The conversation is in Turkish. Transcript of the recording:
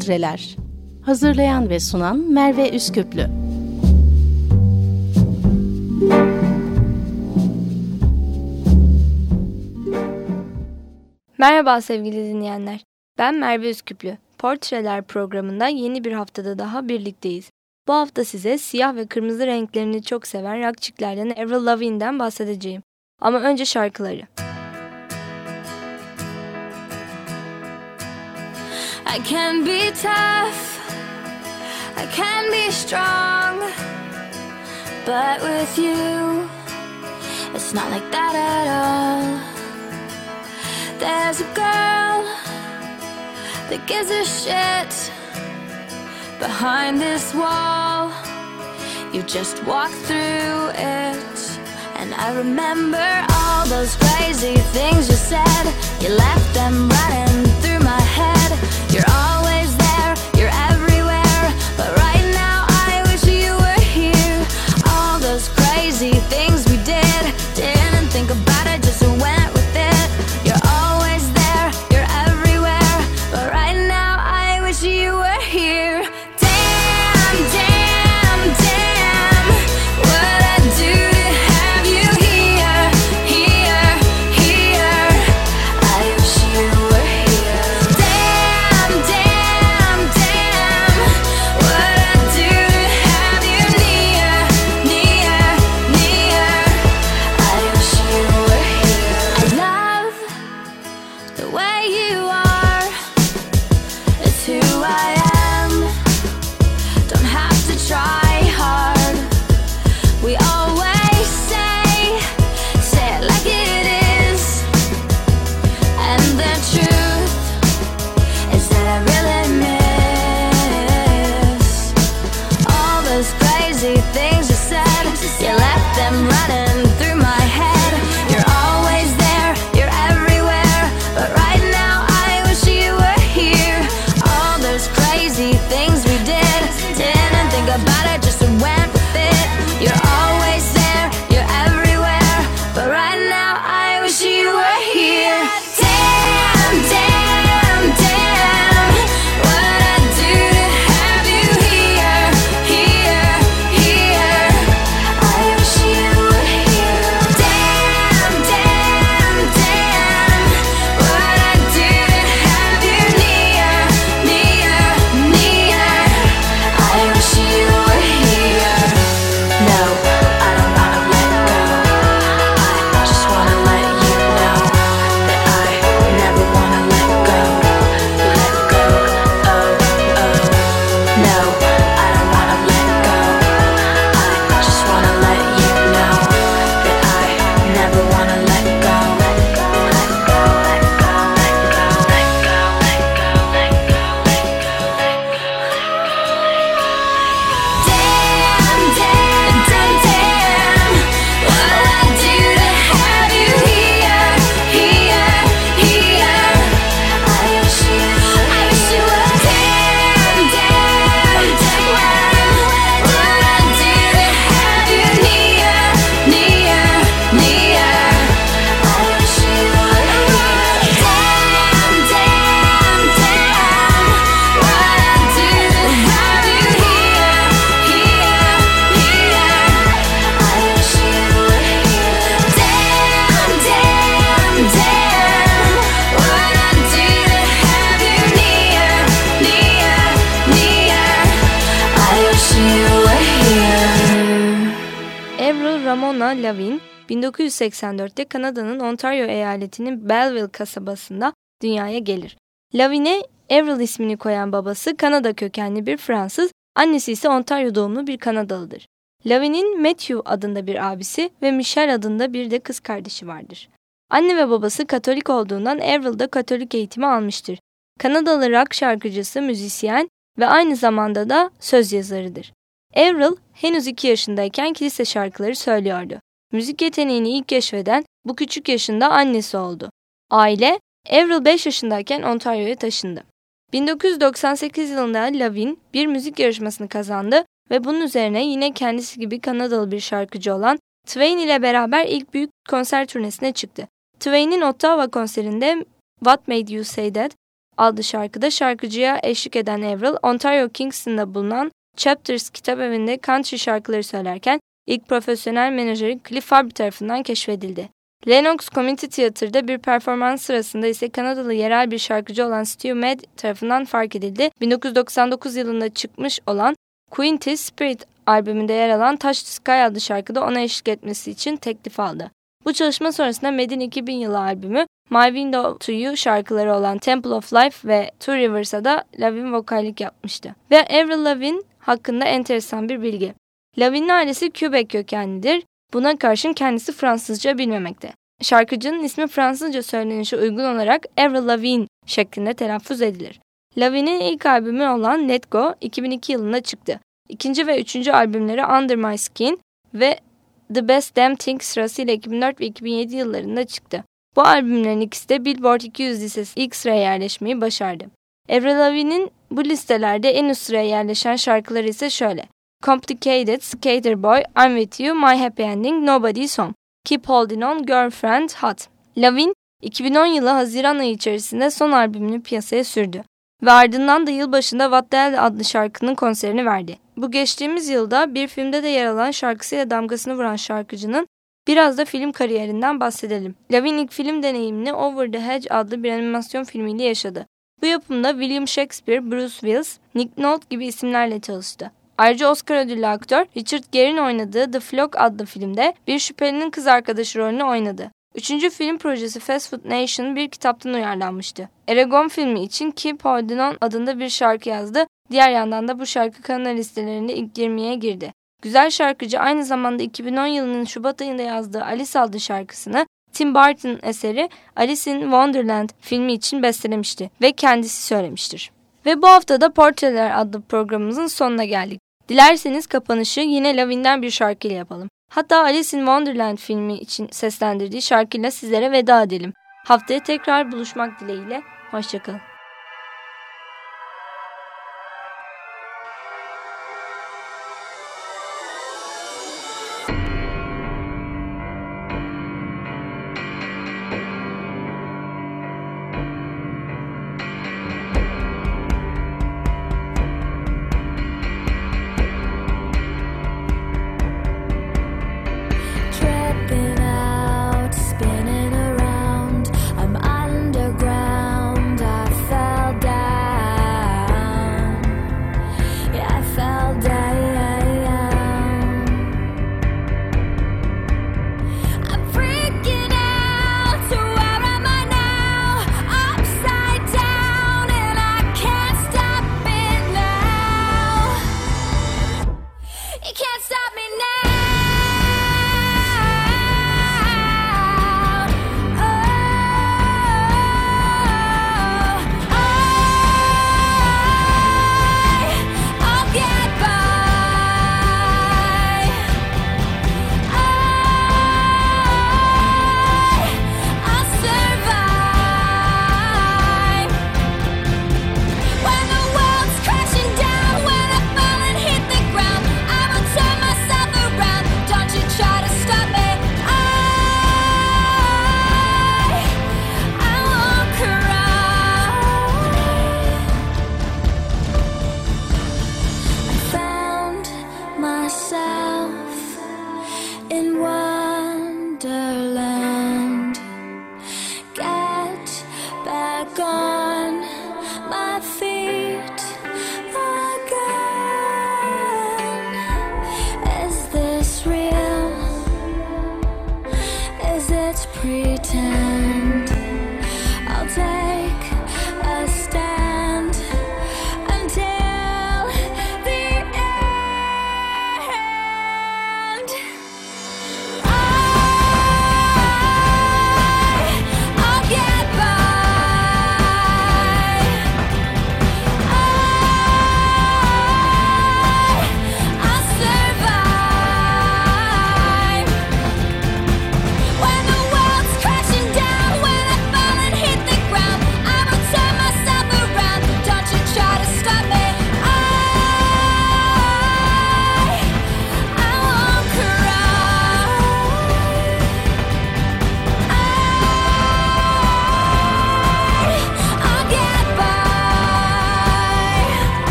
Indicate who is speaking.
Speaker 1: Portreler Hazırlayan ve sunan Merve Üsküplü
Speaker 2: Merhaba sevgili dinleyenler. Ben Merve Üsküplü. Portreler programında yeni bir haftada daha birlikteyiz. Bu hafta size siyah ve kırmızı renklerini çok seven rockçiklerden Avril Lavigne'den bahsedeceğim. Ama önce şarkıları. I can be tough, I can be strong, but with you, it's not like that at all. There's a girl that gives a shit behind this wall. You just walk through it, and I remember all those crazy things you said. You left them running through crazy things Lavigne 1984'te Kanada'nın Ontario eyaletinin Belleville kasabasında dünyaya gelir. Lavigne'e Avril ismini koyan babası Kanada kökenli bir Fransız, annesi ise Ontario doğumlu bir Kanadalıdır. Lavigne'in Matthew adında bir abisi ve Michelle adında bir de kız kardeşi vardır. Anne ve babası Katolik olduğundan Avril da Katolik eğitimi almıştır. Kanadalı rock şarkıcısı, müzisyen ve aynı zamanda da söz yazarıdır. Avril henüz 2 yaşındayken kilise şarkıları söylüyordu. Müzik yeteneğini ilk keşfeden bu küçük yaşında annesi oldu. Aile Avril 5 yaşındayken Ontario'ya taşındı. 1998 yılında Lavigne bir müzik yarışmasını kazandı ve bunun üzerine yine kendisi gibi Kanadalı bir şarkıcı olan Twain ile beraber ilk büyük konser turnesine çıktı. Twain'in Ottawa konserinde What Made You Say That
Speaker 3: adlı şarkıda şarkıcıya eşlik eden Avril, Ontario Kingston'da bulunan Chapters kitap evinde country şarkıları söylerken ilk profesyonel menajeri Cliff Fabre tarafından keşfedildi. Lennox Community Theatre'da bir performans sırasında ise Kanadalı yerel bir şarkıcı olan Stu Med tarafından fark edildi. 1999 yılında çıkmış olan Quinty Spirit albümünde yer alan Touch the Sky adlı şarkıda ona eşlik etmesi için teklif aldı. Bu çalışma sonrasında Med'in 2000 yılı albümü My Window to You şarkıları olan Temple of Life ve Two Rivers'a da Lavin vokallik yapmıştı. Ve Avril Lavigne hakkında enteresan bir bilgi. Lavigne'in ailesi Quebec kökenlidir. Buna karşın kendisi Fransızca bilmemekte. Şarkıcının ismi Fransızca söylenişe uygun olarak Avril Lavigne şeklinde telaffuz edilir. Lavigne'in ilk albümü olan Let Go 2002 yılında çıktı. İkinci ve üçüncü albümleri Under My Skin ve The Best Damn Thing sırasıyla 2004 ve 2007 yıllarında çıktı. Bu albümlerin ikisi de Billboard 200 listesi ilk sıraya yerleşmeyi başardı. Avril Lavigne'in bu listelerde en üst sıraya yerleşen şarkıları ise şöyle. Complicated, Skater Boy, I'm With You, My Happy Ending, Nobody's Home, Keep Holding On, Girlfriend, Hot. Lavigne, 2010 yılı Haziran ayı içerisinde son albümünü piyasaya sürdü ve ardından da yılbaşında What the Hell adlı şarkının konserini verdi. Bu geçtiğimiz yılda bir filmde de yer alan şarkısıyla damgasını vuran şarkıcının biraz da film kariyerinden bahsedelim. Lavin ilk film deneyimini Over the Hedge adlı bir animasyon filmiyle yaşadı. Bu yapımda William Shakespeare, Bruce Willis, Nick Nolte gibi isimlerle çalıştı. Ayrıca Oscar ödüllü aktör Richard Gere'in oynadığı The Flock adlı filmde bir şüphelinin kız arkadaşı rolünü oynadı. Üçüncü film projesi Fast Food Nation bir kitaptan uyarlanmıştı. Eragon filmi için Keep Holding On adında bir şarkı yazdı. Diğer yandan da bu şarkı kanal listelerinde ilk 20'ye girdi. Güzel şarkıcı aynı zamanda 2010 yılının Şubat ayında yazdığı Alice adlı şarkısını Tim Burton eseri Alice in Wonderland filmi için bestelemişti ve kendisi söylemiştir. Ve bu hafta da Portreler adlı programımızın sonuna geldik. Dilerseniz kapanışı yine Lavin'den bir şarkıyla yapalım. Hatta Alice in Wonderland filmi için seslendirdiği şarkıyla sizlere veda edelim. Haftaya tekrar buluşmak dileğiyle. Hoşçakalın. gone.